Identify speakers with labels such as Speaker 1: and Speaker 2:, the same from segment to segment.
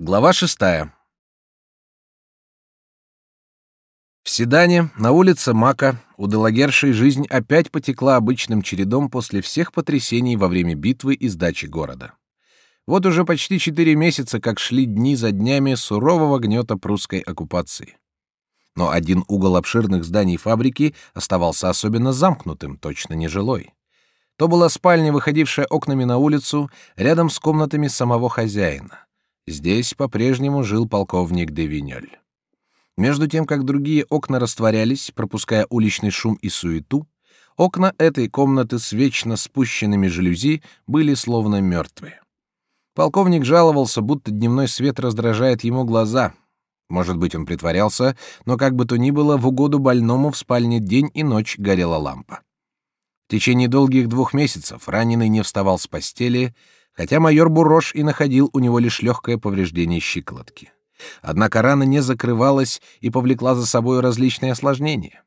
Speaker 1: Глава шестая. В Седане, на улице Мака, у Делагершей жизнь опять потекла обычным чередом после всех потрясений во время битвы и сдачи города. Вот уже почти четыре месяца, как шли дни за днями сурового гнета прусской оккупации. Но один угол обширных зданий фабрики оставался особенно замкнутым, точно нежилой. То была спальня, выходившая окнами на улицу, рядом с комнатами самого хозяина. Здесь по-прежнему жил полковник де Винёль. Между тем, как другие окна растворялись, пропуская уличный шум и суету, окна этой комнаты с вечно спущенными жалюзи были словно мертвые. Полковник жаловался, будто дневной свет раздражает ему глаза. Может быть, он притворялся, но как бы то ни было, в угоду больному в спальне день и ночь горела лампа. В течение долгих двух месяцев раненый не вставал с постели, хотя майор Бурош и находил у него лишь легкое повреждение щиколотки. Однако рана не закрывалась и повлекла за собой различные осложнения.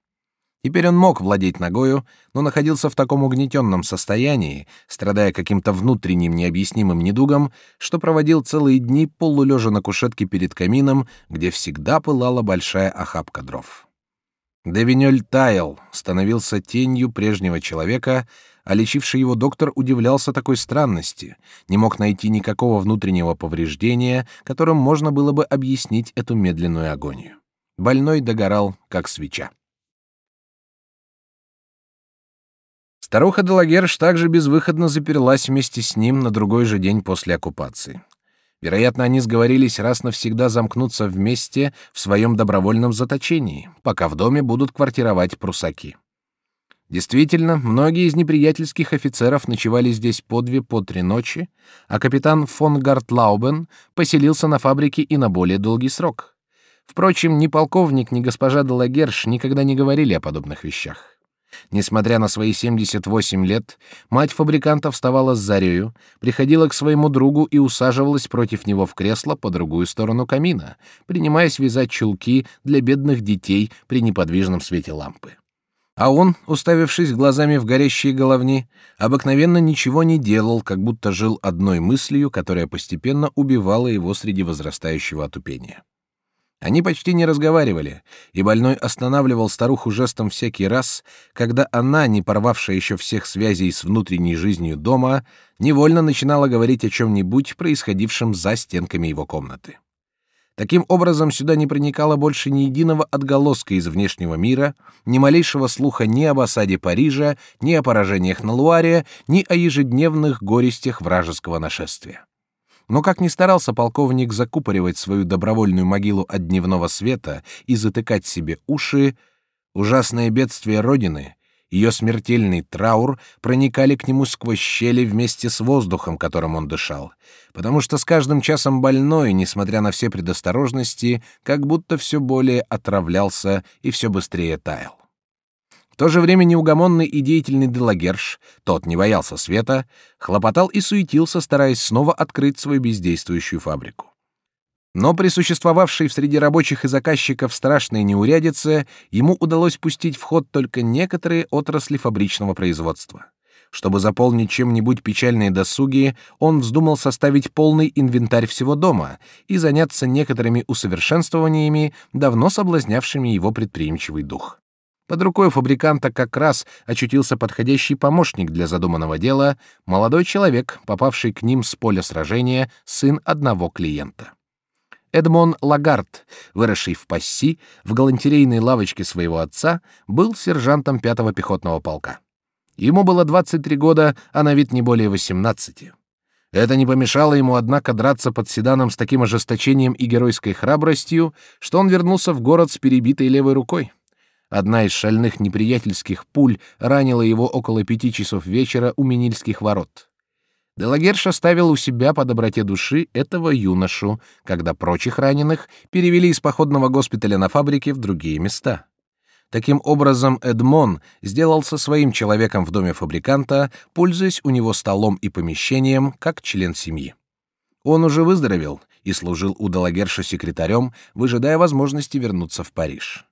Speaker 1: Теперь он мог владеть ногою, но находился в таком угнетенном состоянии, страдая каким-то внутренним необъяснимым недугом, что проводил целые дни полулежа на кушетке перед камином, где всегда пылала большая охапка дров. Девинёль таял, становился тенью прежнего человека, а лечивший его доктор удивлялся такой странности, не мог найти никакого внутреннего повреждения, которым можно было бы объяснить эту медленную агонию. Больной догорал, как свеча. Старуха Делагерш также безвыходно заперлась вместе с ним на другой же день после оккупации. Вероятно, они сговорились раз навсегда замкнуться вместе в своем добровольном заточении, пока в доме будут квартировать прусаки. Действительно, многие из неприятельских офицеров ночевали здесь по две, по три ночи, а капитан фон Гартлаубен поселился на фабрике и на более долгий срок. Впрочем, ни полковник, ни госпожа Делагерш никогда не говорили о подобных вещах. Несмотря на свои 78 лет, мать фабриканта вставала с зарею, приходила к своему другу и усаживалась против него в кресло по другую сторону камина, принимаясь вязать чулки для бедных детей при неподвижном свете лампы. А он, уставившись глазами в горящие головни, обыкновенно ничего не делал, как будто жил одной мыслью, которая постепенно убивала его среди возрастающего отупения. Они почти не разговаривали, и больной останавливал старуху жестом всякий раз, когда она, не порвавшая еще всех связей с внутренней жизнью дома, невольно начинала говорить о чем-нибудь, происходившем за стенками его комнаты. Таким образом, сюда не проникало больше ни единого отголоска из внешнего мира, ни малейшего слуха ни об осаде Парижа, ни о поражениях на Луаре, ни о ежедневных горестях вражеского нашествия. Но как ни старался полковник закупоривать свою добровольную могилу от дневного света и затыкать себе уши, ужасное бедствие Родины, ее смертельный траур проникали к нему сквозь щели вместе с воздухом, которым он дышал, потому что с каждым часом больной, несмотря на все предосторожности, как будто все более отравлялся и все быстрее таял. В то же время неугомонный и деятельный Делагерш, тот не боялся света, хлопотал и суетился, стараясь снова открыть свою бездействующую фабрику. Но при существовавшей в среди рабочих и заказчиков страшной неурядице ему удалось пустить в ход только некоторые отрасли фабричного производства. Чтобы заполнить чем-нибудь печальные досуги, он вздумал составить полный инвентарь всего дома и заняться некоторыми усовершенствованиями, давно соблазнявшими его предприимчивый дух. Под рукой фабриканта как раз очутился подходящий помощник для задуманного дела, молодой человек, попавший к ним с поля сражения, сын одного клиента. Эдмон Лагард, выросший в Пасси, в галантерейной лавочке своего отца, был сержантом пятого пехотного полка. Ему было 23 года, а на вид не более 18. Это не помешало ему, однако, драться под седаном с таким ожесточением и геройской храбростью, что он вернулся в город с перебитой левой рукой. Одна из шальных неприятельских пуль ранила его около пяти часов вечера у Менильских ворот. Делагерш оставил у себя по доброте души этого юношу, когда прочих раненых перевели из походного госпиталя на фабрике в другие места. Таким образом, Эдмон сделался своим человеком в доме фабриканта, пользуясь у него столом и помещением как член семьи. Он уже выздоровел и служил у Делагерша секретарем, выжидая возможности вернуться в Париж.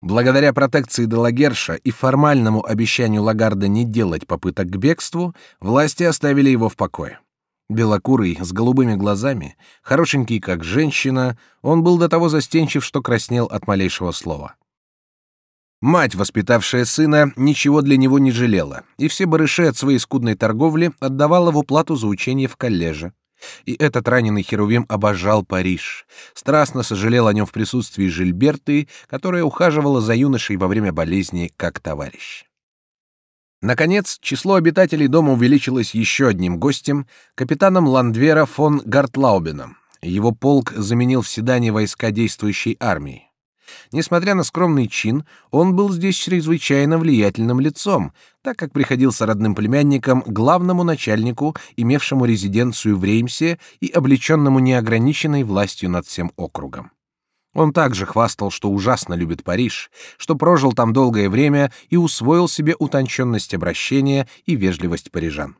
Speaker 1: Благодаря протекции Делагерша и формальному обещанию Лагарда не делать попыток к бегству, власти оставили его в покое. Белокурый, с голубыми глазами, хорошенький как женщина, он был до того застенчив, что краснел от малейшего слова. Мать, воспитавшая сына, ничего для него не жалела, и все барыши от своей скудной торговли отдавала в уплату за учение в коллеже. И этот раненый Херувим обожал Париж, страстно сожалел о нем в присутствии Жильберты, которая ухаживала за юношей во время болезни как товарищ. Наконец, число обитателей дома увеличилось еще одним гостем, капитаном Ландвера фон Гартлаубеном. Его полк заменил в Седане войска действующей армии. Несмотря на скромный чин, он был здесь чрезвычайно влиятельным лицом, так как приходился родным племянником главному начальнику, имевшему резиденцию в Реймсе и облеченному неограниченной властью над всем округом. Он также хвастал, что ужасно любит Париж, что прожил там долгое время и усвоил себе утонченность обращения и вежливость парижан.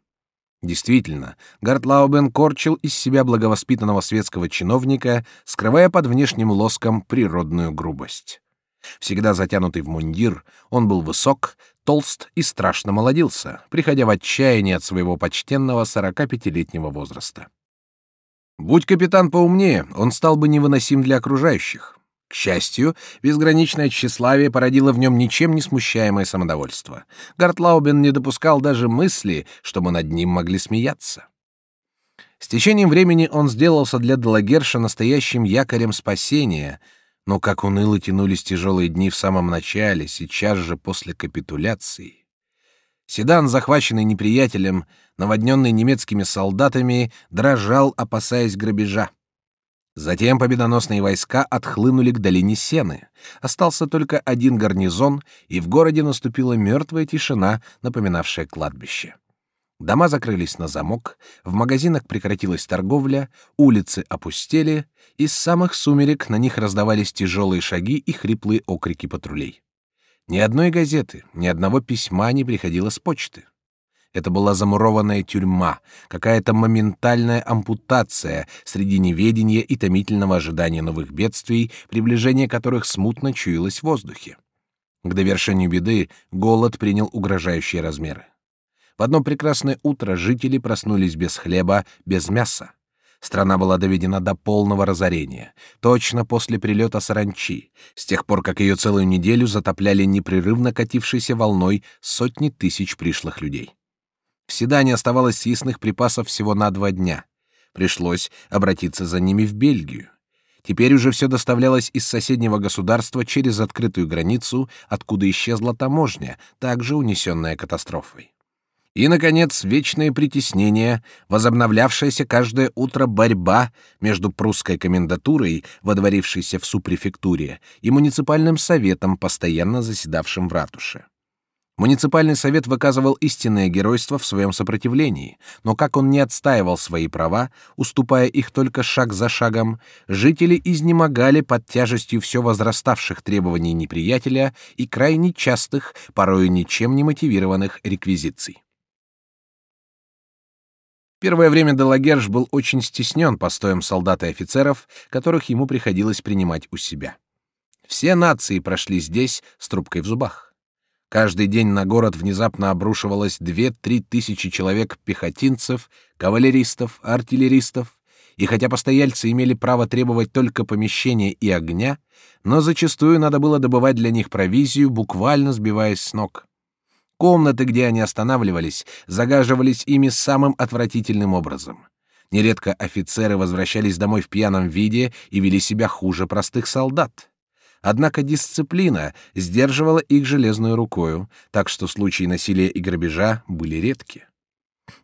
Speaker 1: Действительно, Гартлаубен корчил из себя благовоспитанного светского чиновника, скрывая под внешним лоском природную грубость. Всегда затянутый в мундир, он был высок, толст и страшно молодился, приходя в отчаяние от своего почтенного 45-летнего возраста. Будь капитан поумнее, он стал бы невыносим для окружающих. К счастью, безграничное тщеславие породило в нем ничем не смущаемое самодовольство. Гартлаубен не допускал даже мысли, что мы над ним могли смеяться. С течением времени он сделался для Далагерша настоящим якорем спасения, но как уныло тянулись тяжелые дни в самом начале, сейчас же после капитуляции. Седан, захваченный неприятелем, наводненный немецкими солдатами, дрожал, опасаясь грабежа. Затем победоносные войска отхлынули к долине Сены. Остался только один гарнизон, и в городе наступила мертвая тишина, напоминавшая кладбище. Дома закрылись на замок, в магазинах прекратилась торговля, улицы опустели, из самых сумерек на них раздавались тяжелые шаги и хриплые окрики патрулей. Ни одной газеты, ни одного письма не приходило с почты. Это была замурованная тюрьма, какая-то моментальная ампутация среди неведения и томительного ожидания новых бедствий, приближение которых смутно чуялось в воздухе. К довершению беды голод принял угрожающие размеры. В одно прекрасное утро жители проснулись без хлеба, без мяса. Страна была доведена до полного разорения, точно после прилета саранчи, с тех пор, как ее целую неделю затопляли непрерывно катившейся волной сотни тысяч пришлых людей. В Седане оставалось съестных припасов всего на два дня. Пришлось обратиться за ними в Бельгию. Теперь уже все доставлялось из соседнего государства через открытую границу, откуда исчезла таможня, также унесенная катастрофой. И, наконец, вечное притеснение, возобновлявшаяся каждое утро борьба между прусской комендатурой, водворившейся в супрефектуре, и муниципальным советом, постоянно заседавшим в ратуше. Муниципальный совет выказывал истинное геройство в своем сопротивлении, но как он не отстаивал свои права, уступая их только шаг за шагом, жители изнемогали под тяжестью все возраставших требований неприятеля и крайне частых, порою ничем не мотивированных реквизиций. Первое время Делагерш был очень стеснен постоем солдат и офицеров, которых ему приходилось принимать у себя. Все нации прошли здесь с трубкой в зубах. Каждый день на город внезапно обрушивалось две-три тысячи человек пехотинцев, кавалеристов, артиллеристов, и хотя постояльцы имели право требовать только помещения и огня, но зачастую надо было добывать для них провизию, буквально сбиваясь с ног. Комнаты, где они останавливались, загаживались ими самым отвратительным образом. Нередко офицеры возвращались домой в пьяном виде и вели себя хуже простых солдат. Однако дисциплина сдерживала их железную рукою, так что случаи насилия и грабежа были редки.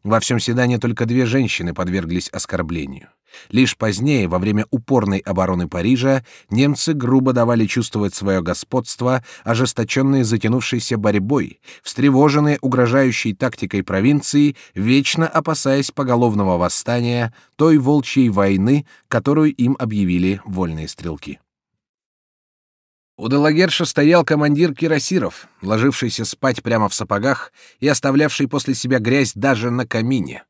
Speaker 1: Во всем Седане только две женщины подверглись оскорблению. Лишь позднее, во время упорной обороны Парижа, немцы грубо давали чувствовать свое господство, ожесточенные затянувшейся борьбой, встревоженные угрожающей тактикой провинции, вечно опасаясь поголовного восстания, той волчьей войны, которую им объявили вольные стрелки. У Делагерша стоял командир кирасиров, ложившийся спать прямо в сапогах и оставлявший после себя грязь даже на камине.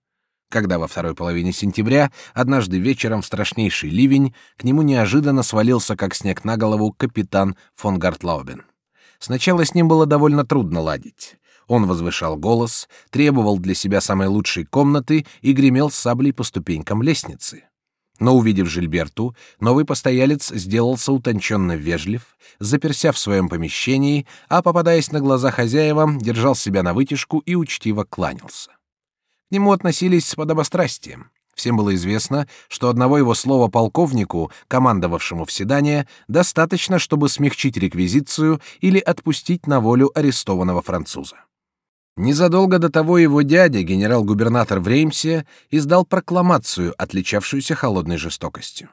Speaker 1: Когда во второй половине сентября, однажды вечером в страшнейший ливень, к нему неожиданно свалился, как снег на голову, капитан фон Гартлаубен. Сначала с ним было довольно трудно ладить. Он возвышал голос, требовал для себя самой лучшей комнаты и гремел саблей по ступенькам лестницы. Но увидев Жильберту, новый постоялец сделался утонченно вежлив, заперся в своем помещении, а попадаясь на глаза хозяевам, держал себя на вытяжку и учтиво кланялся. К нему относились с подобострастием. Всем было известно, что одного его слова полковнику, командовавшему в седание, достаточно, чтобы смягчить реквизицию или отпустить на волю арестованного француза. Незадолго до того его дядя, генерал-губернатор в Реймсе, издал прокламацию, отличавшуюся холодной жестокостью.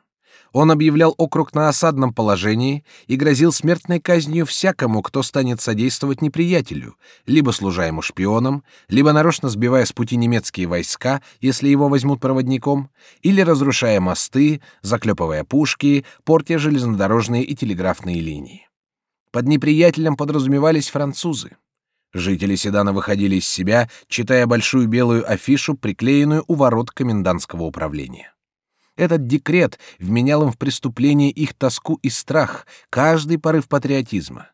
Speaker 1: Он объявлял округ на осадном положении и грозил смертной казнью всякому, кто станет содействовать неприятелю, либо служа ему шпионом, либо нарочно сбивая с пути немецкие войска, если его возьмут проводником, или разрушая мосты, заклепывая пушки, портя железнодорожные и телеграфные линии. Под неприятелем подразумевались французы. Жители Седана выходили из себя, читая большую белую афишу, приклеенную у ворот комендантского управления. Этот декрет вменял им в преступление их тоску и страх, каждый порыв патриотизма.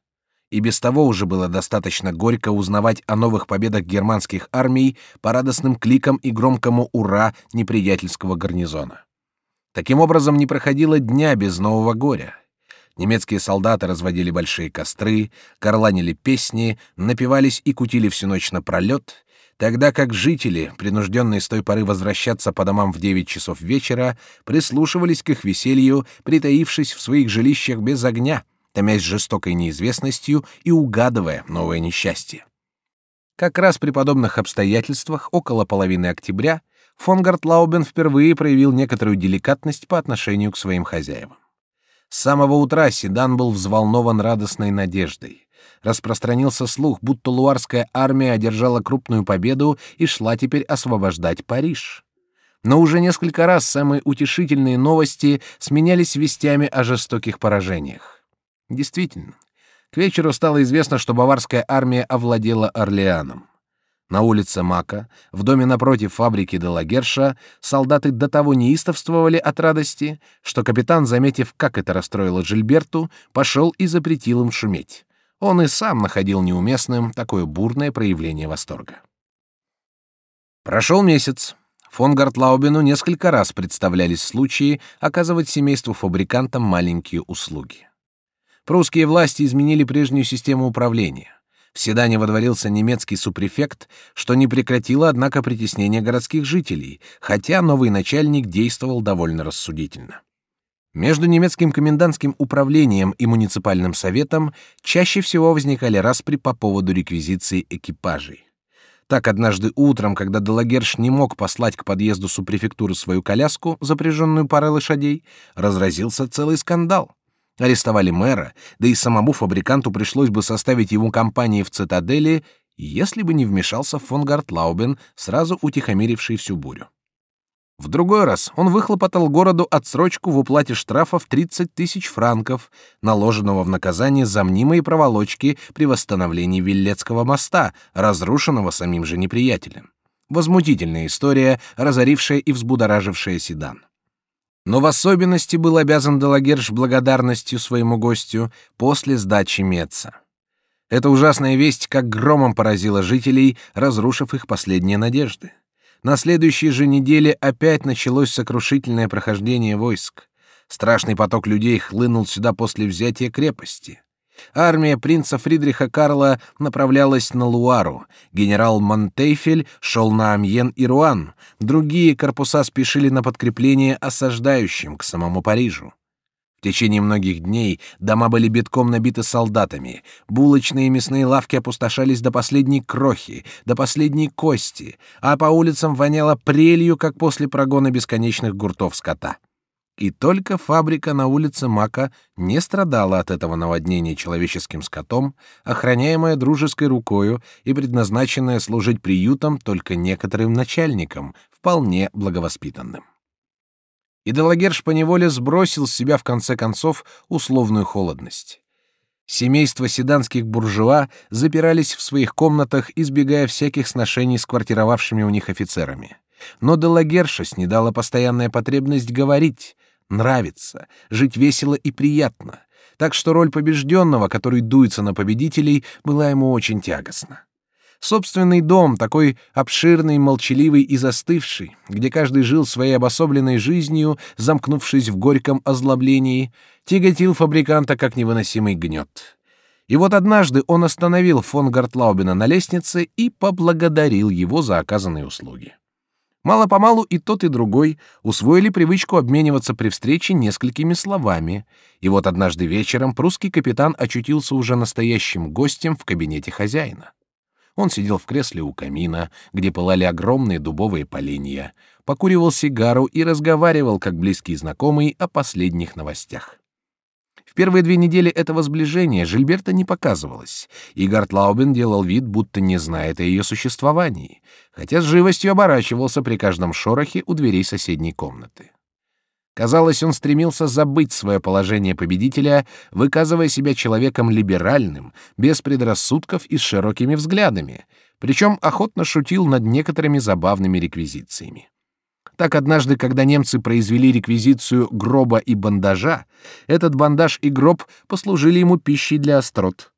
Speaker 1: И без того уже было достаточно горько узнавать о новых победах германских армий по радостным кликам и громкому «Ура!» неприятельского гарнизона. Таким образом, не проходило дня без нового горя. Немецкие солдаты разводили большие костры, горланили песни, напивались и кутили всю ночь напролет, тогда как жители, принужденные с той поры возвращаться по домам в девять часов вечера, прислушивались к их веселью, притаившись в своих жилищах без огня, томясь жестокой неизвестностью и угадывая новое несчастье. Как раз при подобных обстоятельствах около половины октября фон Гартлаубен впервые проявил некоторую деликатность по отношению к своим хозяевам. С самого утра Седан был взволнован радостной надеждой. Распространился слух, будто луарская армия одержала крупную победу и шла теперь освобождать Париж. Но уже несколько раз самые утешительные новости сменялись вестями о жестоких поражениях. Действительно, к вечеру стало известно, что баварская армия овладела Орлеаном. На улице Мака, в доме напротив фабрики Делагерша, солдаты до того неистовствовали от радости, что капитан, заметив, как это расстроило Жильберту, пошел и запретил им шуметь. Он и сам находил неуместным такое бурное проявление восторга. Прошел месяц. Фон Гартлаубену несколько раз представлялись случаи оказывать семейству фабрикантам маленькие услуги. Прусские власти изменили прежнюю систему управления. В Седане водворился немецкий супрефект, что не прекратило, однако, притеснение городских жителей, хотя новый начальник действовал довольно рассудительно. Между немецким комендантским управлением и муниципальным советом чаще всего возникали распри по поводу реквизиции экипажей. Так однажды утром, когда Делагерш не мог послать к подъезду супрефектуры свою коляску, запряженную парой лошадей, разразился целый скандал. Арестовали мэра, да и самому фабриканту пришлось бы составить ему компании в цитадели, если бы не вмешался фон Гартлаубен, сразу утихомиривший всю бурю. В другой раз он выхлопотал городу отсрочку в уплате штрафа в 30 тысяч франков, наложенного в наказание за мнимые проволочки при восстановлении Виллетского моста, разрушенного самим же неприятелем. Возмутительная история, разорившая и взбудоражившая Седан но в особенности был обязан Делагерш благодарностью своему гостю после сдачи Меца. Эта ужасная весть как громом поразила жителей, разрушив их последние надежды. На следующей же неделе опять началось сокрушительное прохождение войск. Страшный поток людей хлынул сюда после взятия крепости. Армия принца Фридриха Карла направлялась на Луару, генерал Монтейфель шел на Амьен и Руан, другие корпуса спешили на подкрепление осаждающим к самому Парижу. В течение многих дней дома были битком набиты солдатами, булочные и мясные лавки опустошались до последней крохи, до последней кости, а по улицам воняло прелью, как после прогона бесконечных гуртов скота. И только фабрика на улице Мака не страдала от этого наводнения человеческим скотом, охраняемая дружеской рукою и предназначенная служить приютом только некоторым начальникам, вполне благовоспитанным. И Делагерш поневоле сбросил с себя в конце концов условную холодность. Семейства седанских буржуа запирались в своих комнатах, избегая всяких сношений с квартировавшими у них офицерами. Но Делагерша снедала постоянная потребность говорить, нравится, жить весело и приятно, так что роль побежденного, который дуется на победителей, была ему очень тягостна. Собственный дом, такой обширный, молчаливый и застывший, где каждый жил своей обособленной жизнью, замкнувшись в горьком озлоблении, тяготил фабриканта как невыносимый гнет. И вот однажды он остановил фон Гартлаубена на лестнице и поблагодарил его за оказанные услуги. Мало-помалу и тот, и другой усвоили привычку обмениваться при встрече несколькими словами, и вот однажды вечером прусский капитан очутился уже настоящим гостем в кабинете хозяина. Он сидел в кресле у камина, где пылали огромные дубовые поленья, покуривал сигару и разговаривал, как близкий знакомый, о последних новостях. Первые две недели этого сближения Жильберта не показывалась, и Гартлаубен делал вид, будто не знает о ее существовании, хотя с живостью оборачивался при каждом шорохе у дверей соседней комнаты. Казалось, он стремился забыть свое положение победителя, выказывая себя человеком либеральным, без предрассудков и с широкими взглядами, причем охотно шутил над некоторыми забавными реквизициями. Так однажды, когда немцы произвели реквизицию гроба и бандажа, этот бандаж и гроб послужили ему пищей для острот.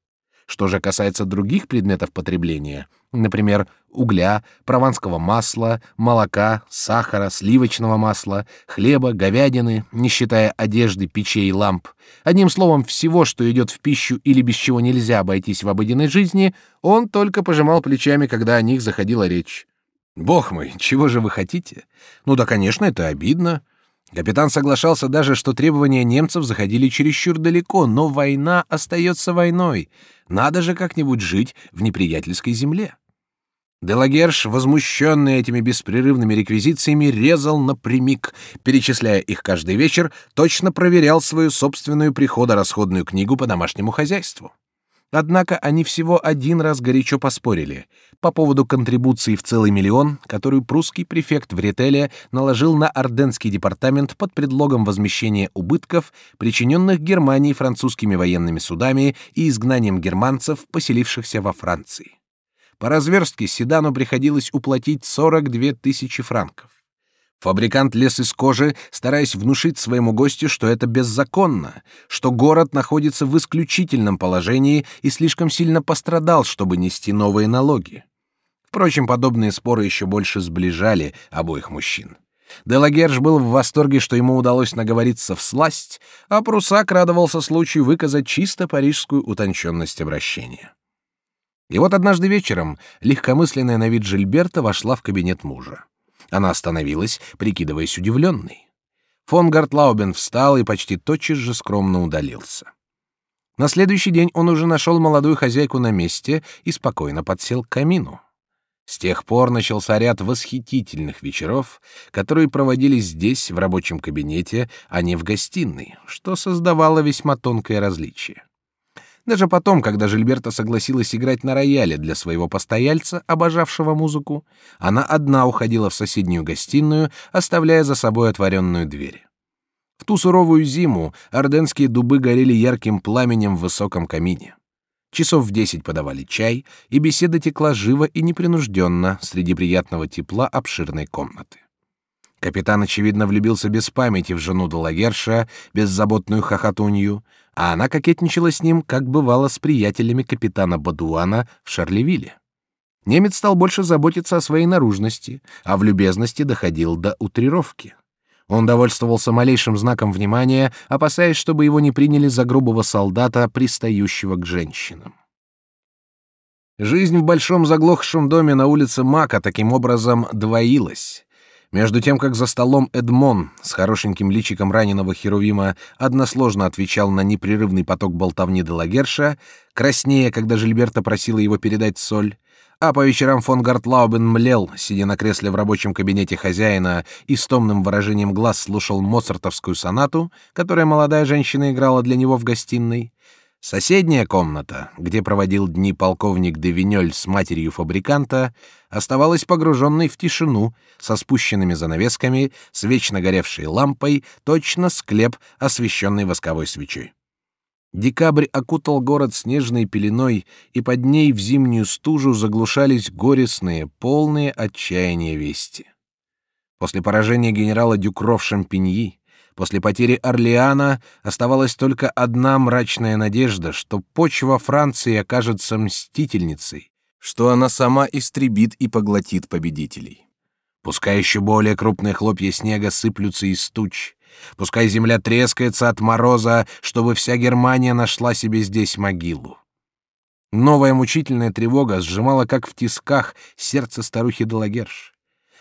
Speaker 1: Что же касается других предметов потребления, например, угля, прованского масла, молока, сахара, сливочного масла, хлеба, говядины, не считая одежды, печей и ламп, одним словом, всего, что идет в пищу или без чего нельзя обойтись в обыденной жизни, он только пожимал плечами, когда о них заходила речь. «Бог мой, чего же вы хотите? Ну да, конечно, это обидно. Капитан соглашался даже, что требования немцев заходили чересчур далеко, но война остается войной. Надо же как-нибудь жить в неприятельской земле. Делагерш, возмущенный этими беспрерывными реквизициями, резал напрямик, перечисляя их каждый вечер, точно проверял свою собственную приходорасходную книгу по домашнему хозяйству. Однако они всего один раз горячо поспорили по поводу контрибуции в целый миллион, которую прусский префект в Ретеле наложил на Орденский департамент под предлогом возмещения убытков, причиненных Германии французскими военными судами и изгнанием германцев, поселившихся во Франции. По разверстке Седану приходилось уплатить 42 тысячи франков. Фабрикант лез из кожи, стараясь внушить своему гостю, что это беззаконно, что город находится в исключительном положении и слишком сильно пострадал, чтобы нести новые налоги. Впрочем, подобные споры еще больше сближали обоих мужчин. Делагерж был в восторге, что ему удалось наговориться в сласть, а Прусак радовался случаю выказать чисто парижскую утонченность обращения. И вот однажды вечером легкомысленная на вид Жильберта вошла в кабинет мужа. Она остановилась, прикидываясь удивленной. Фон Гартлаубен встал и почти тотчас же скромно удалился. На следующий день он уже нашел молодую хозяйку на месте и спокойно подсел к камину. С тех пор начался ряд восхитительных вечеров, которые проводились здесь, в рабочем кабинете, а не в гостиной, что создавало весьма тонкое различие. Даже потом, когда Жильберта согласилась играть на рояле для своего постояльца, обожавшего музыку, она одна уходила в соседнюю гостиную, оставляя за собой отворенную дверь. В ту суровую зиму орденские дубы горели ярким пламенем в высоком камине. Часов в десять подавали чай, и беседа текла живо и непринужденно среди приятного тепла обширной комнаты. Капитан, очевидно, влюбился без памяти в жену Далагерша, беззаботную хохотунью, а она кокетничала с ним, как бывало с приятелями капитана Бадуана в Шарлевилле. Немец стал больше заботиться о своей наружности, а в любезности доходил до утрировки. Он довольствовался малейшим знаком внимания, опасаясь, чтобы его не приняли за грубого солдата, пристающего к женщинам. Жизнь в большом заглохшем доме на улице Мака таким образом двоилась. Между тем, как за столом Эдмон с хорошеньким личиком раненого Херувима односложно отвечал на непрерывный поток болтовни Делагерша, краснее, когда Жильберта просила его передать соль, а по вечерам фон Гартлаубен млел, сидя на кресле в рабочем кабинете хозяина и с томным выражением глаз слушал моцартовскую сонату, которую молодая женщина играла для него в гостиной, Соседняя комната, где проводил дни полковник де Винёль с матерью фабриканта, оставалась погруженной в тишину, со спущенными занавесками, с вечно горевшей лампой, точно склеп, освещенный восковой свечой. Декабрь окутал город снежной пеленой, и под ней в зимнюю стужу заглушались горестные, полные отчаяния вести. После поражения генерала Дюкро в Шампиньи, После потери Орлеана оставалась только одна мрачная надежда, что почва Франции окажется мстительницей, что она сама истребит и поглотит победителей. Пускай еще более крупные хлопья снега сыплются из туч, пускай земля трескается от мороза, чтобы вся Германия нашла себе здесь могилу. Новая мучительная тревога сжимала, как в тисках, сердце старухи Делагерш.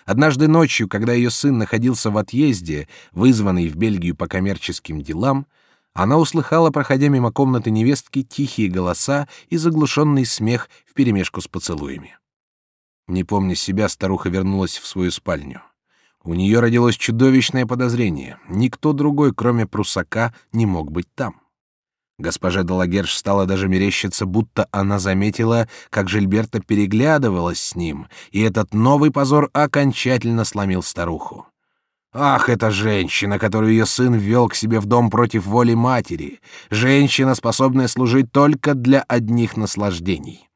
Speaker 1: Однажды ночью, когда ее сын находился в отъезде, вызванный в Бельгию по коммерческим делам, она услыхала, проходя мимо комнаты невестки, тихие голоса и заглушенный смех вперемешку с поцелуями. Не помня себя, старуха вернулась в свою спальню. У нее родилось чудовищное подозрение. Никто другой, кроме прусака, не мог быть там. Госпожа Далагерш стала даже мерещиться, будто она заметила, как Жильберта переглядывалась с ним, и этот новый позор окончательно сломил старуху. Ах, эта женщина, которую ее сын ввел к себе в дом против воли матери, женщина, способная служить только для одних наслаждений.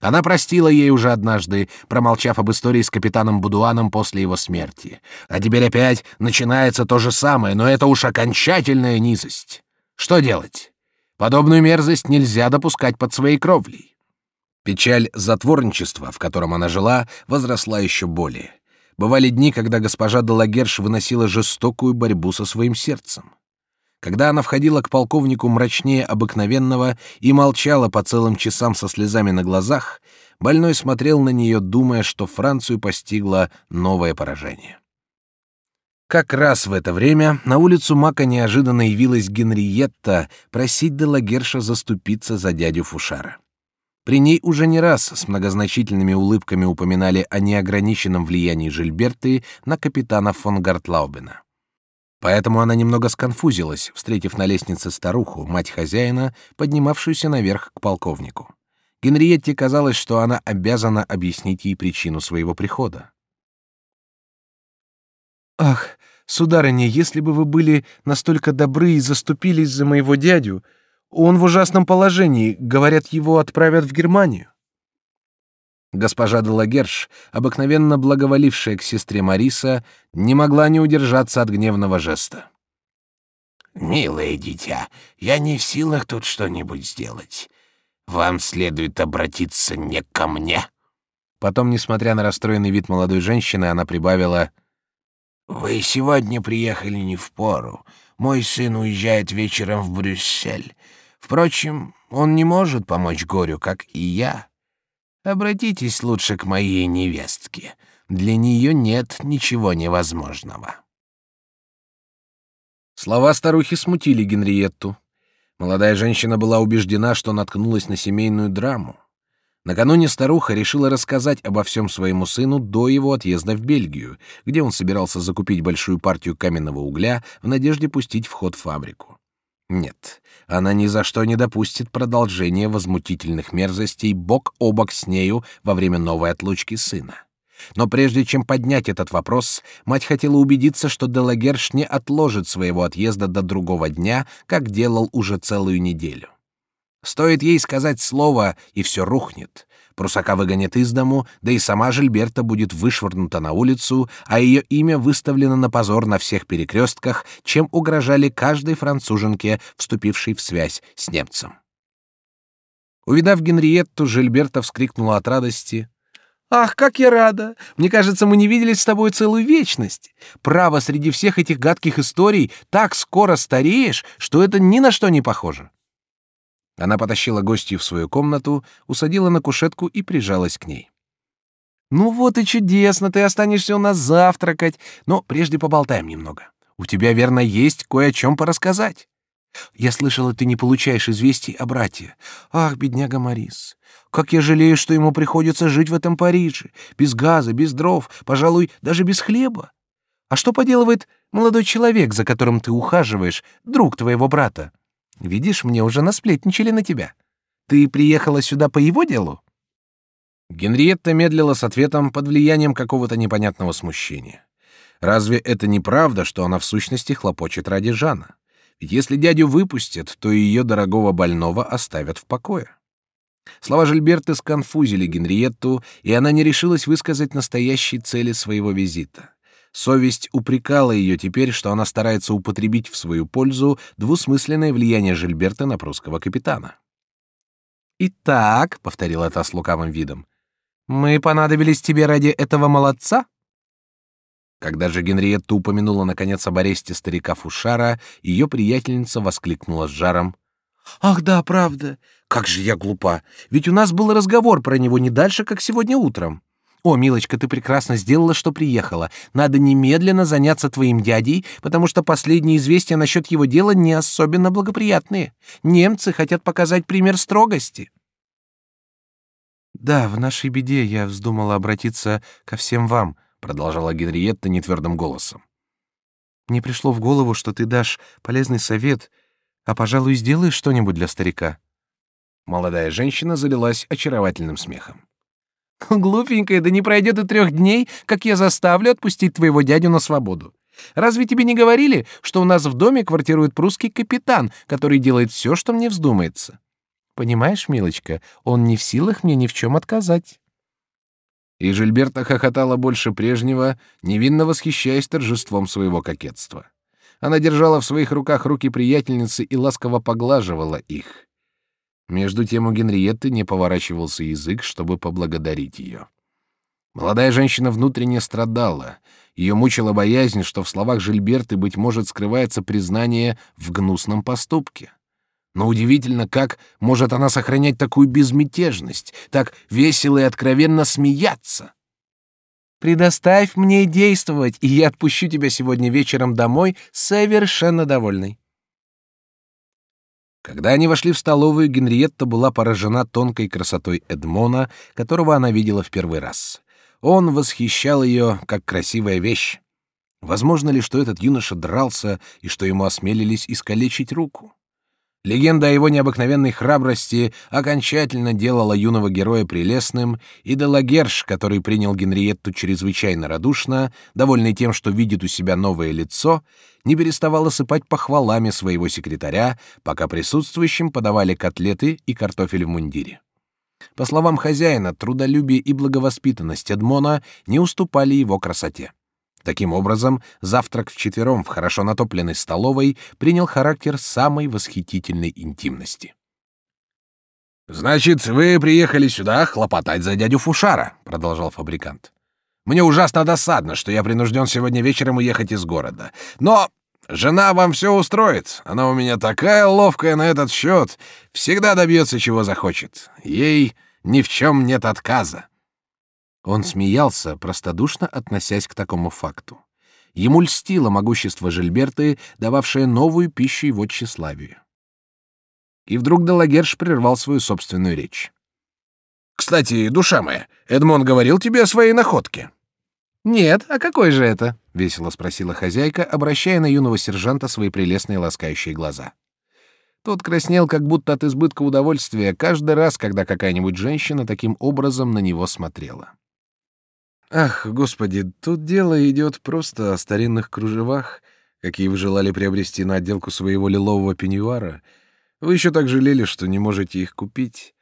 Speaker 1: Она простила ей уже однажды, промолчав об истории с капитаном Будуаном после его смерти. А теперь опять начинается то же самое, но это уж окончательная низость. Что делать? Подобную мерзость нельзя допускать под своей кровлей. Печаль затворничества, в котором она жила, возросла еще более. Бывали дни, когда госпожа Делагерш выносила жестокую борьбу со своим сердцем. Когда она входила к полковнику мрачнее обыкновенного и молчала по целым часам со слезами на глазах, больной смотрел на нее, думая, что Францию постигло новое поражение. Как раз в это время на улицу Мака неожиданно явилась Генриетта просить Делагерша заступиться за дядю Фушара. При ней уже не раз с многозначительными улыбками упоминали о неограниченном влиянии Жильберты на капитана фон Гартлаубена. Поэтому она немного сконфузилась, встретив на лестнице старуху, мать хозяина, поднимавшуюся наверх к полковнику. Генриетте казалось, что она обязана объяснить ей причину своего прихода.
Speaker 2: «Ах, сударыня, если бы вы были настолько добры и заступились за моего дядю, он в ужасном положении, говорят, его отправят в Германию».
Speaker 1: Госпожа де Лагерш, обыкновенно благоволившая к сестре Мариса, не могла не удержаться от гневного жеста.
Speaker 3: «Милое дитя, я не в силах тут что-нибудь сделать. Вам следует обратиться не ко мне».
Speaker 1: Потом, несмотря на расстроенный вид молодой женщины, она прибавила —
Speaker 3: «Вы сегодня приехали не в пору. Мой сын уезжает вечером в Брюссель. Впрочем, он не может помочь горю, как и я. Обратитесь лучше к моей невестке. Для нее нет ничего невозможного».
Speaker 1: Слова старухи смутили Генриетту. Молодая женщина была убеждена, что наткнулась на семейную драму. Накануне старуха решила рассказать обо всем своему сыну до его отъезда в Бельгию, где он собирался закупить большую партию каменного угля в надежде пустить в ход фабрику. Нет, она ни за что не допустит продолжения возмутительных мерзостей бок о бок с нею во время новой отлучки сына. Но прежде чем поднять этот вопрос, мать хотела убедиться, что Делагерш не отложит своего отъезда до другого дня, как делал уже целую неделю. Стоит ей сказать слово, и все рухнет. Прусака выгонят из дому, да и сама Жильберта будет вышвырнута на улицу, а ее имя выставлено на позор на всех перекрестках, чем угрожали каждой француженке, вступившей в связь с немцем. Увидав Генриетту, Жильберта вскрикнула от радости. «Ах, как я рада! Мне кажется, мы не виделись с тобой целую вечность. Право, среди всех этих гадких историй так скоро стареешь, что это ни на что не похоже. Она потащила гостью в свою комнату, усадила на кушетку и прижалась к ней. «Ну вот и чудесно, ты останешься у нас завтракать. Но прежде поболтаем немного. У тебя, верно, есть кое о чем порассказать. Я слышала, ты не получаешь известий о брате. Ах, бедняга Марис, как я жалею, что ему приходится жить в этом Париже, без газа, без дров, пожалуй, даже без хлеба. А что поделывает молодой человек, за которым ты ухаживаешь, друг твоего брата?» Видишь, мне уже насплетничали на тебя. Ты приехала сюда по его делу?» Генриетта медлила с ответом под влиянием какого-то непонятного смущения. Разве это не правда, что она в сущности хлопочет ради Жана? Ведь если дядю выпустят, то ее дорогого больного оставят в покое. Слова Жильберта сконфузили Генриетту, и она не решилась высказать настоящей цели своего визита. Совесть упрекала ее теперь, что она старается употребить в свою пользу двусмысленное влияние Жильберта на прусского капитана. Итак, повторила та с лукавым видом, мы понадобились тебе ради этого молодца? Когда же Генриетта упомянула наконец об аресте старика Фушара, ее приятельница воскликнула с жаром: "Ах да, правда! Как же я глупа! Ведь у нас был разговор про него не дальше, как сегодня утром. О, милочка, ты прекрасно сделала, что приехала. Надо немедленно заняться твоим дядей, потому что последние известия насчет его дела не особенно благоприятные. Немцы хотят показать пример строгости.
Speaker 2: Да, в нашей беде я вздумала обратиться ко всем вам, продолжала Генриетта нетвердым голосом. Мне пришло в голову, что ты дашь полезный совет, а, пожалуй, сделаешь что-нибудь для старика.
Speaker 1: Молодая женщина залилась очаровательным смехом.
Speaker 2: Глупенькая, да не пройдет и трех дней, как я заставлю отпустить твоего дядю на свободу. Разве тебе не говорили, что у нас в доме квартирует прусский капитан, который делает все, что мне вздумается? Понимаешь, милочка, он не в силах мне ни в чем отказать.
Speaker 1: И Жильберта хохотала больше прежнего, невинно восхищаясь торжеством своего кокетства. Она держала в своих руках руки приятельницы и ласково поглаживала их. Между тем у Генриетты не поворачивался язык, чтобы поблагодарить ее. Молодая женщина внутренне страдала. Ее мучила боязнь, что в словах Жильберты, быть может, скрывается признание в гнусном поступке. Но удивительно, как может она сохранять такую безмятежность, так весело и откровенно смеяться.
Speaker 2: «Предоставь мне действовать, и я отпущу тебя сегодня вечером домой совершенно довольной».
Speaker 1: Когда они вошли в столовую, Генриетта была поражена тонкой красотой Эдмона, которого она видела в первый раз. Он восхищал ее как красивая вещь. Возможно ли, что этот юноша дрался и что ему осмелились искалечить руку? Легенда о его необыкновенной храбрости окончательно делала юного героя прелестным, и Делагерш, который принял Генриетту чрезвычайно радушно, довольный тем, что видит у себя новое лицо, не переставал осыпать похвалами своего секретаря, пока присутствующим подавали котлеты и картофель в мундире. По словам хозяина, трудолюбие и благовоспитанность Эдмона не уступали его красоте. Таким образом, завтрак вчетвером в хорошо натопленной столовой принял характер самой восхитительной интимности.
Speaker 3: «Значит, вы приехали сюда хлопотать за дядю Фушара», — продолжал фабрикант. «Мне ужасно досадно, что я принужден сегодня вечером уехать из города. Но жена вам все устроит. Она у меня такая ловкая на этот счет. Всегда добьется, чего захочет. Ей ни в чем нет отказа.
Speaker 1: Он смеялся, простодушно относясь к такому факту. Ему льстило могущество Жильберты, дававшее новую пищу его тщеславию. И вдруг Делагерш прервал свою собственную речь.
Speaker 3: «Кстати, душа моя, Эдмон говорил тебе о своей находке?»
Speaker 2: «Нет, а какой же это?»
Speaker 1: — весело спросила хозяйка, обращая на юного сержанта свои прелестные ласкающие глаза. Тот краснел как будто от избытка удовольствия каждый раз, когда какая-нибудь женщина таким образом на него смотрела.
Speaker 2: Ах, господи, тут дело идет просто о старинных кружевах, какие вы желали приобрести на отделку своего лилового пеньюара. Вы еще так жалели, что не можете их купить.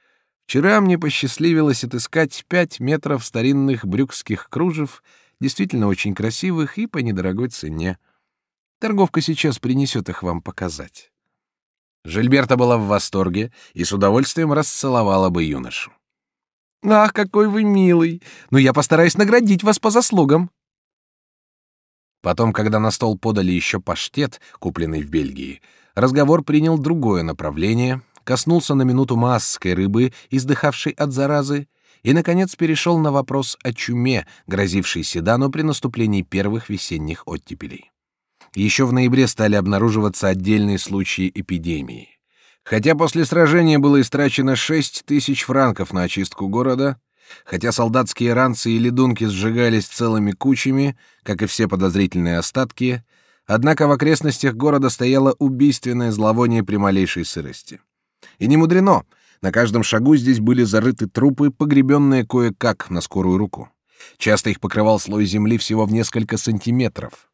Speaker 2: Вчера мне посчастливилось отыскать пять метров старинных брюкских кружев, действительно очень красивых и по недорогой цене. Торговка сейчас принесет их вам показать.
Speaker 1: Жильберта была в восторге и с удовольствием расцеловала бы юношу.
Speaker 2: Ах, какой вы милый! Ну, я постараюсь наградить вас по заслугам.
Speaker 1: Потом, когда на стол подали еще паштет, купленный в Бельгии, разговор принял другое направление, коснулся на минуту маасской рыбы, издыхавшей от заразы, и, наконец, перешел на вопрос о чуме, грозившей Седану при наступлении первых весенних оттепелей. Еще в ноябре стали обнаруживаться отдельные случаи эпидемии. Хотя после сражения было истрачено шесть тысяч франков на очистку города, хотя солдатские ранцы и ледунки сжигались целыми кучами, как и все подозрительные остатки, однако в окрестностях города стояло убийственное зловоние при малейшей сырости. И не мудрено, на каждом шагу здесь были зарыты трупы, погребенные кое-как на скорую руку. Часто их покрывал слой земли всего в несколько сантиметров.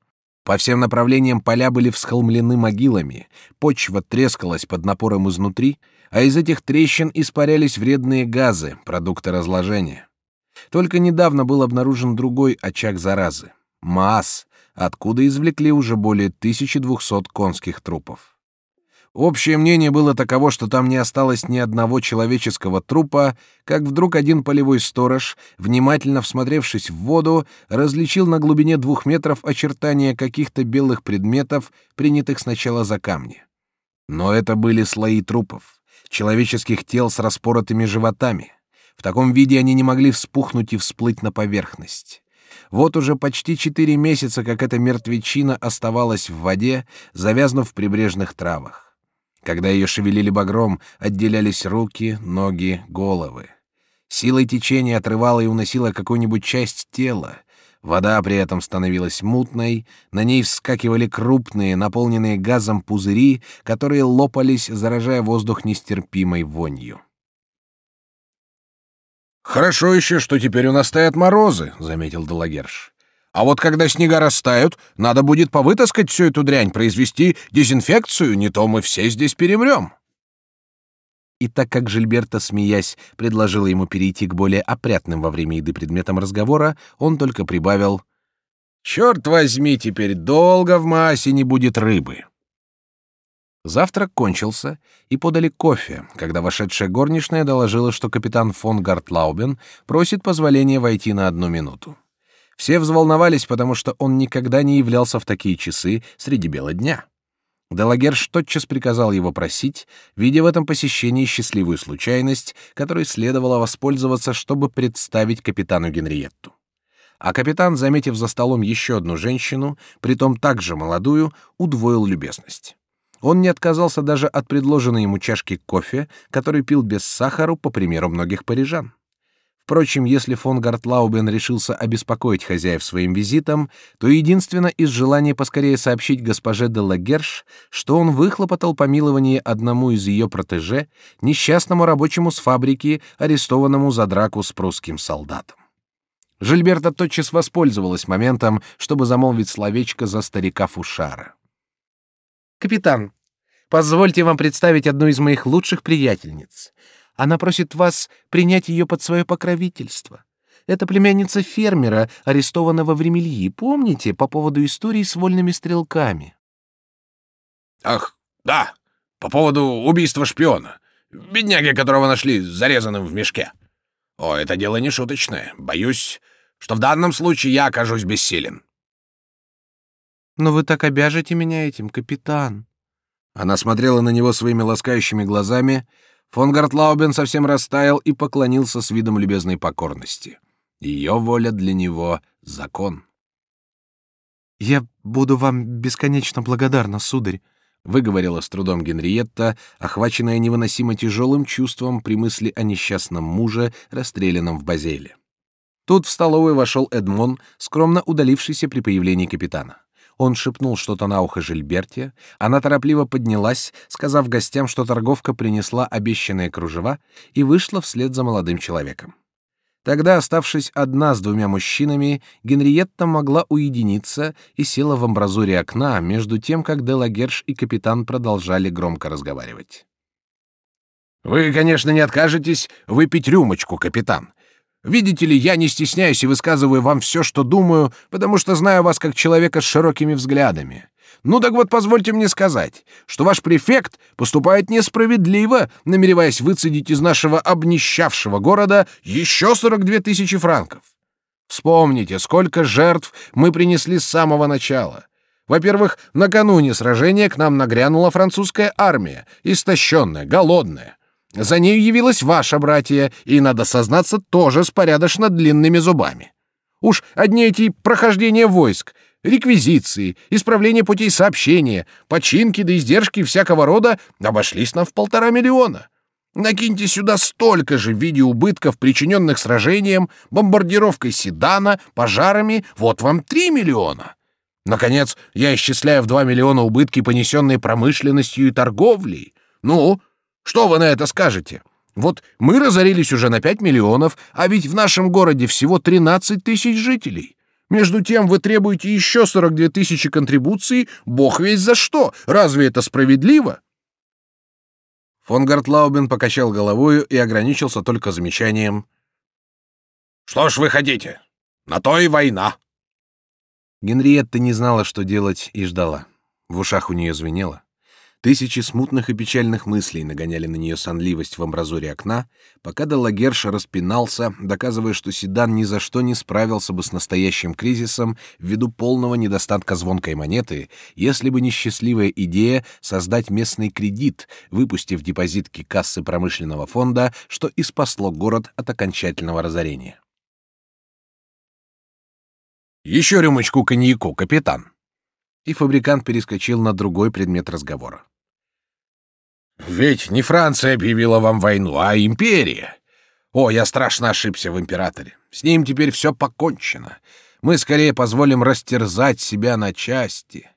Speaker 1: По всем направлениям поля были всхолмлены могилами, почва трескалась под напором изнутри, а из этих трещин испарялись вредные газы, продукты разложения. Только недавно был обнаружен другой очаг заразы — Маас, откуда извлекли уже более 1200 конских трупов. Общее мнение было таково, что там не осталось ни одного человеческого трупа, как вдруг один полевой сторож, внимательно всмотревшись в воду, различил на глубине двух метров очертания каких-то белых предметов, принятых сначала за камни. Но это были слои трупов, человеческих тел с распоротыми животами. В таком виде они не могли вспухнуть и всплыть на поверхность. Вот уже почти четыре месяца, как эта мертвечина оставалась в воде, завязнув в прибрежных травах. Когда ее шевелили багром, отделялись руки, ноги, головы. Силой течения отрывала и уносила какую-нибудь часть тела. Вода при этом становилась мутной, на ней вскакивали крупные, наполненные газом пузыри, которые лопались, заражая воздух нестерпимой вонью.
Speaker 2: «Хорошо еще, что теперь у нас стоят морозы», — заметил Далагерш. «А вот когда снега растают, надо будет повытаскать всю эту дрянь, произвести дезинфекцию, не то мы все здесь перемрем».
Speaker 1: И так как Жильберта, смеясь, предложила ему перейти к более опрятным во время еды предметам разговора, он только прибавил «Черт возьми, теперь долго в массе не будет рыбы». Завтрак кончился, и подали кофе, когда вошедшая горничная доложила, что капитан фон Гартлаубен просит позволения войти на одну минуту. Все взволновались, потому что он никогда не являлся в такие часы среди бела дня. Делагерш тотчас приказал его просить, видя в этом посещении счастливую случайность, которой следовало воспользоваться, чтобы представить капитану Генриетту. А капитан, заметив за столом еще одну женщину, притом также молодую, удвоил любезность. Он не отказался даже от предложенной ему чашки кофе, который пил без сахара, по примеру многих парижан. Впрочем, если фон Гартлаубен решился обеспокоить хозяев своим визитом, то единственно из желания поскорее сообщить госпоже де Лагерш, что он выхлопотал помилование одному из ее протеже, несчастному рабочему с фабрики, арестованному за драку с прусским солдатом. Жильберта тотчас воспользовалась моментом, чтобы замолвить словечко за старика Фушара. Капитан, позвольте вам представить одну из моих лучших приятельниц. Она просит вас принять ее под свое покровительство. Это племянница фермера, арестованного в Ремельи. Помните по поводу истории с вольными стрелками?
Speaker 2: Ах, да, по поводу убийства шпиона, бедняги, которого нашли зарезанным в мешке. О, это дело не шуточное. Боюсь, что в данном случае я окажусь бессилен.
Speaker 1: Но вы так обяжете меня этим, капитан. Она смотрела на него своими ласкающими глазами. Фон Гартлаубен совсем растаял и поклонился с видом любезной покорности. Ее воля для него — закон. «Я буду вам бесконечно благодарна, сударь», — выговорила с трудом Генриетта, охваченная невыносимо тяжелым чувством при мысли о несчастном муже, расстрелянном в Базеле. Тут в столовую вошел Эдмон, скромно удалившийся при появлении капитана. Он шепнул что-то на ухо Жильберте, она торопливо поднялась, сказав гостям, что торговка принесла обещанные кружева, и вышла вслед за молодым человеком. Тогда, оставшись одна с двумя мужчинами, Генриетта могла уединиться и села в амбразуре окна, между тем, как Делагерш и капитан продолжали громко разговаривать.
Speaker 2: «Вы, конечно, не откажетесь выпить рюмочку, капитан. Видите ли, я не стесняюсь и высказываю вам все, что думаю, потому что знаю вас как человека с широкими взглядами. Ну так вот, позвольте мне сказать, что ваш префект поступает несправедливо, намереваясь выцедить из нашего обнищавшего города еще 42 тысячи франков. Вспомните, сколько жертв мы принесли с самого начала. Во-первых, накануне сражения к нам нагрянула французская армия, истощенная, голодная. За нею явилась ваша братья, и, надо сознаться, тоже с порядочно длинными зубами. Уж одни эти прохождения войск, реквизиции, исправление путей сообщения, починки да издержки всякого рода обошлись нам в полтора миллиона. Накиньте сюда столько же в виде убытков, причиненных сражением, бомбардировкой Седана, пожарами, вот вам три миллиона. Наконец, я исчисляю в два миллиона убытки, понесенные промышленностью и торговлей. Ну, что вы на это скажете? Вот мы разорились уже на 5 миллионов, а ведь в нашем городе всего 13 тысяч жителей. Между тем вы требуете еще 42 тысячи контрибуций, бог весь за что. Разве это справедливо?»
Speaker 1: Фон Гартлаубен покачал головою и ограничился только замечанием.
Speaker 2: «Что ж вы хотите? На то и война!»
Speaker 1: Генриетта не знала, что делать, и ждала. В ушах у нее звенело. Тысячи смутных и печальных мыслей нагоняли на нее сонливость в амбразуре окна, пока Делагерша распинался, доказывая, что Седан ни за что не справился бы с настоящим кризисом ввиду полного недостатка звонкой монеты, если бы не счастливая идея создать местный кредит, выпустив депозитки кассы промышленного фонда, что и спасло город от окончательного разорения. «Еще рюмочку коньяку, капитан!» И фабрикант перескочил на другой предмет разговора. Ведь не Франция объявила вам войну, а империя. О, я страшно ошибся в императоре. С ним теперь все покончено. Мы скорее позволим растерзать себя на части.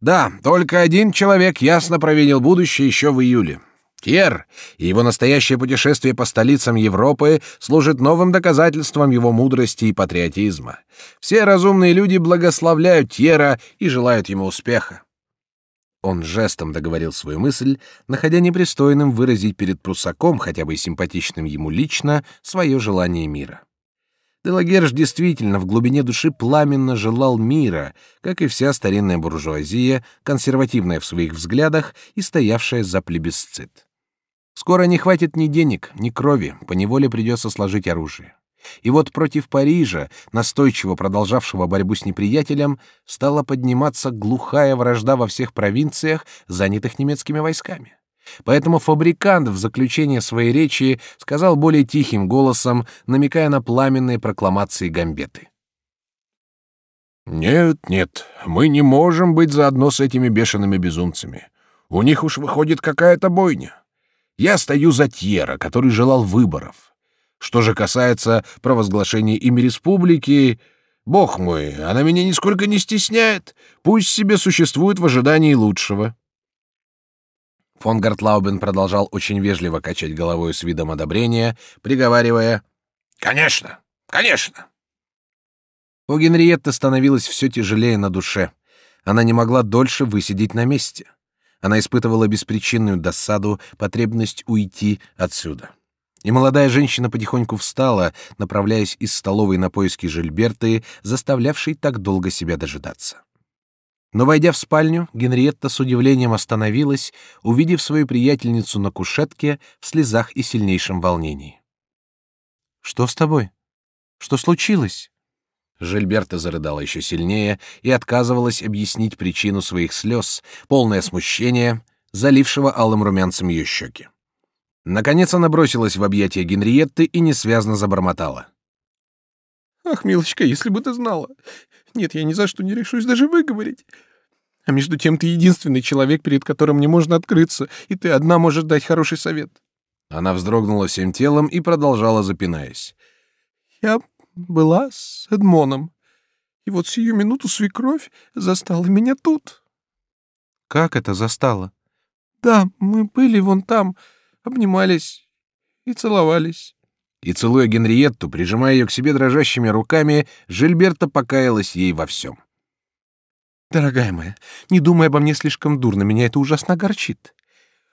Speaker 1: Да, только один человек ясно провидел будущее еще в июле. Тьер и его настоящее путешествие по столицам Европы служит новым доказательством его мудрости и патриотизма. Все разумные люди благословляют Тьера и желают ему успеха. Он жестом договорил свою мысль, находя непристойным выразить перед прусаком, хотя бы и симпатичным ему лично, свое желание мира. Делагерш действительно в глубине души пламенно желал мира, как и вся старинная буржуазия, консервативная в своих взглядах и стоявшая за плебисцит. Скоро не хватит ни денег, ни крови, поневоле придется сложить оружие. И вот против Парижа, настойчиво продолжавшего борьбу с неприятелем, стала подниматься глухая вражда во всех провинциях, занятых немецкими войсками. Поэтому фабрикант в заключение своей речи сказал более тихим голосом, намекая на пламенные прокламации Гамбеты. «Нет, нет, мы не можем быть заодно с этими бешеными безумцами. У них уж выходит какая-то бойня. Я стою за Тьера, который желал выборов. Что же касается провозглашения ими республики, бог мой, она меня нисколько не стесняет. Пусть себе существует в ожидании лучшего. Фон Гартлаубен продолжал очень вежливо качать головой с видом одобрения, приговаривая «Конечно, конечно». У Генриетты становилось все тяжелее на душе. Она не могла дольше высидеть на месте. Она испытывала беспричинную досаду, потребность уйти отсюда. И молодая женщина потихоньку встала, направляясь из столовой на поиски Жильберты, заставлявшей так долго себя дожидаться. Но войдя в спальню, Генриетта с удивлением остановилась, увидев свою приятельницу на кушетке в слезах и сильнейшем волнении. Что с тобой? Что случилось? Жильберта зарыдала еще сильнее и отказывалась объяснить причину своих слез, полное смущение, залившего алым румянцем ее щеки. Наконец она бросилась в объятия Генриетты и несвязно забормотала.
Speaker 4: «Ах, милочка, если бы ты знала! Нет, я ни за что не решусь даже выговорить. А между тем ты единственный человек, перед которым мне можно открыться, и ты одна можешь дать хороший совет».
Speaker 1: Она вздрогнула всем телом и продолжала, запинаясь.
Speaker 4: «Я была с Эдмоном, и вот сию минуту свекровь застала меня тут».
Speaker 1: «Как это застала?»
Speaker 4: «Да, мы были вон там...» обнимались и целовались.
Speaker 1: И целуя Генриетту, прижимая ее к себе дрожащими руками, Жильберта покаялась ей во всем.
Speaker 4: «Дорогая моя, не думай обо мне слишком дурно, меня это ужасно огорчит.